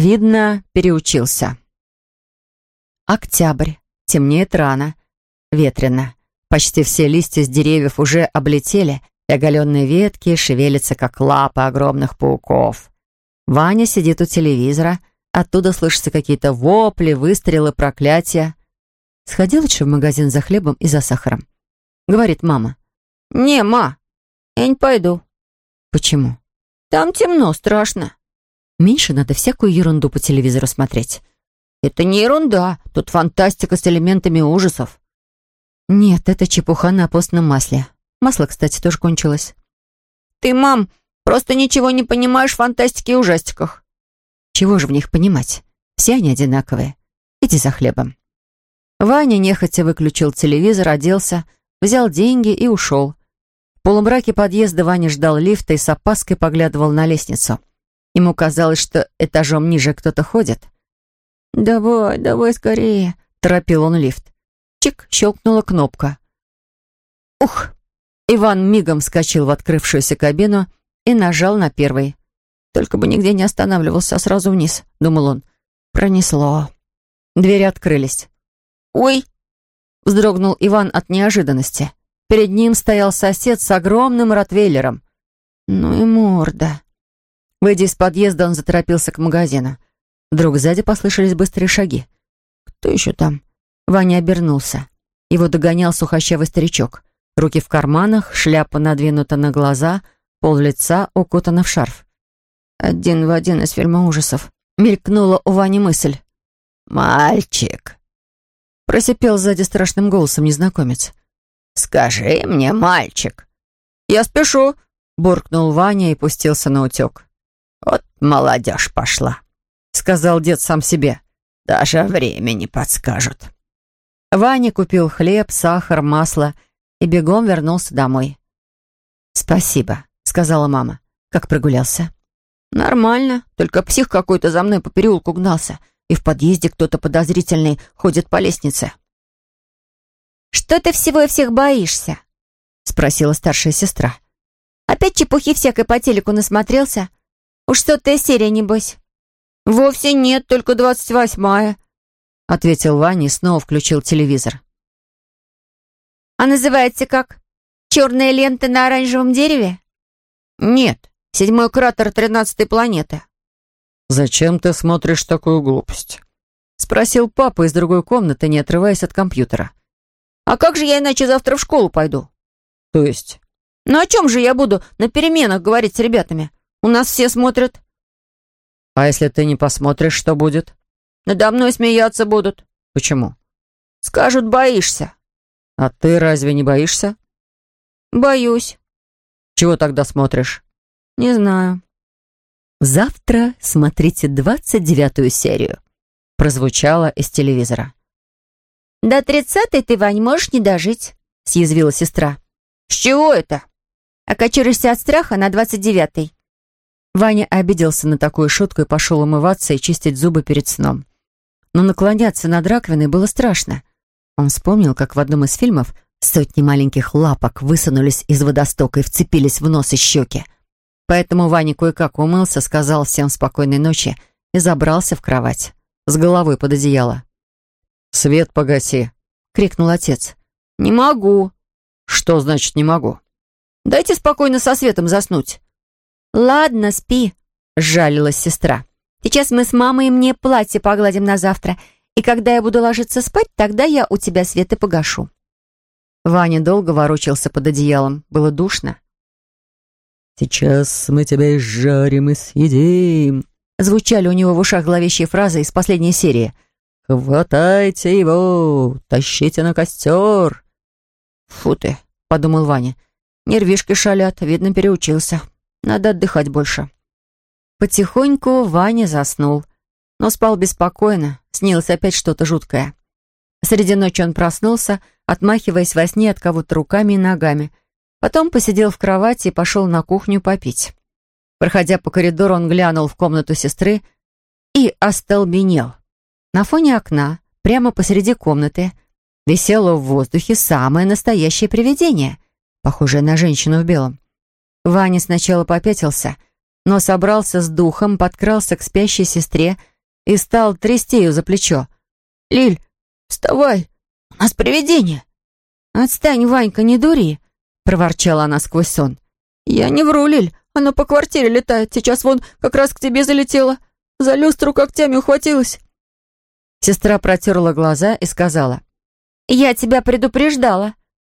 Видно, переучился. Октябрь. Темнеет рано. Ветрено. Почти все листья с деревьев уже облетели, и оголенные ветки шевелятся, как лапы огромных пауков. Ваня сидит у телевизора, оттуда слышатся какие-то вопли, выстрелы, проклятия. Сходил лучше в магазин за хлебом и за сахаром. Говорит мама. «Не, ма, я не пойду». «Почему?» «Там темно, страшно». Меньше надо всякую ерунду по телевизору смотреть. «Это не ерунда, тут фантастика с элементами ужасов». «Нет, это чепуха на постном масле. Масло, кстати, тоже кончилось». «Ты, мам, просто ничего не понимаешь в фантастике и ужастиках». «Чего же в них понимать? Все они одинаковые. Иди за хлебом». Ваня нехотя выключил телевизор, оделся, взял деньги и ушел. В полумраке подъезда Ваня ждал лифта и с опаской поглядывал на лестницу. Ему казалось, что этажом ниже кто-то ходит. «Давай, давай скорее», — торопил он лифт. Чик, щелкнула кнопка. Ух! Иван мигом вскочил в открывшуюся кабину и нажал на первый. «Только бы нигде не останавливался, а сразу вниз», — думал он. Пронесло. Двери открылись. «Ой!» — вздрогнул Иван от неожиданности. Перед ним стоял сосед с огромным ротвейлером. Ну и морда. Выйдя из подъезда, он заторопился к магазину. Вдруг сзади послышались быстрые шаги. «Кто еще там?» Ваня обернулся. Его догонял сухощавый старичок. Руки в карманах, шляпа надвинута на глаза, пол лица укутана в шарф. Один в один из фильма ужасов. Мелькнула у Вани мысль. «Мальчик!» Просипел сзади страшным голосом незнакомец. «Скажи мне, мальчик!» «Я спешу!» — буркнул Ваня и пустился на утек. «Вот молодежь пошла!» — сказал дед сам себе. «Даже времени подскажут». Ваня купил хлеб, сахар, масло и бегом вернулся домой. «Спасибо», — сказала мама. «Как прогулялся?» «Нормально, только псих какой-то за мной по переулку гнался, и в подъезде кто-то подозрительный ходит по лестнице». «Что ты всего и всех боишься?» — спросила старшая сестра. «Опять чепухи всякой по телеку насмотрелся? Уж сотая серия, небось?» «Вовсе нет, только двадцать восьмая», ответил Ваня и снова включил телевизор. «А называется как? Черная лента на оранжевом дереве?» «Нет, седьмой кратер тринадцатой планеты». «Зачем ты смотришь такую глупость?» Спросил папа из другой комнаты, не отрываясь от компьютера. «А как же я иначе завтра в школу пойду?» «То есть?» «Ну о чем же я буду на переменах говорить с ребятами? У нас все смотрят». «А если ты не посмотришь, что будет?» Надо мной смеяться будут. Почему? Скажут, боишься. А ты разве не боишься? Боюсь. Чего тогда смотришь? Не знаю. Завтра смотрите двадцать девятую серию. Прозвучало из телевизора. До тридцатой ты, Вань, можешь не дожить, съязвила сестра. С чего это? Окочурешься от страха на двадцать девятой. Ваня обиделся на такую шутку и пошел умываться и чистить зубы перед сном но наклоняться над раковиной было страшно. Он вспомнил, как в одном из фильмов сотни маленьких лапок высунулись из водостока и вцепились в нос и щеки. Поэтому Ваня кое-как умылся, сказал всем спокойной ночи и забрался в кровать, с головой под одеяло. «Свет погаси!» — крикнул отец. «Не могу!» «Что значит «не могу»?» «Дайте спокойно со светом заснуть!» «Ладно, спи!» — сжалилась сестра. Сейчас мы с мамой мне платье погладим на завтра, и когда я буду ложиться спать, тогда я у тебя свет и погашу». Ваня долго ворочался под одеялом. Было душно. «Сейчас мы тебя изжарим и съедим», звучали у него в ушах зловещие фразы из последней серии. «Хватайте его! Тащите на костер!» «Фу ты!» — подумал Ваня. «Нервишки шалят, видно, переучился. Надо отдыхать больше». Потихоньку Ваня заснул, но спал беспокойно, снилось опять что-то жуткое. Среди ночи он проснулся, отмахиваясь во сне от кого-то руками и ногами. Потом посидел в кровати и пошел на кухню попить. Проходя по коридору, он глянул в комнату сестры и остолбенел. На фоне окна, прямо посреди комнаты, висело в воздухе самое настоящее привидение, похожее на женщину в белом. Ваня сначала попятился — но собрался с духом, подкрался к спящей сестре и стал трясти ее за плечо. «Лиль, вставай! У нас привидение!» «Отстань, Ванька, не дури!» — проворчала она сквозь сон. «Я не вру, Лиль, оно по квартире летает. Сейчас вон как раз к тебе залетело. За люстру когтями ухватилась». Сестра протерла глаза и сказала. «Я тебя предупреждала.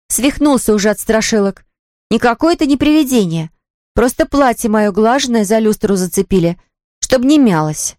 Свихнулся уже от страшилок. Никакое это не привидение. Просто платье мое глаженное за люстру зацепили, чтобы не мялось».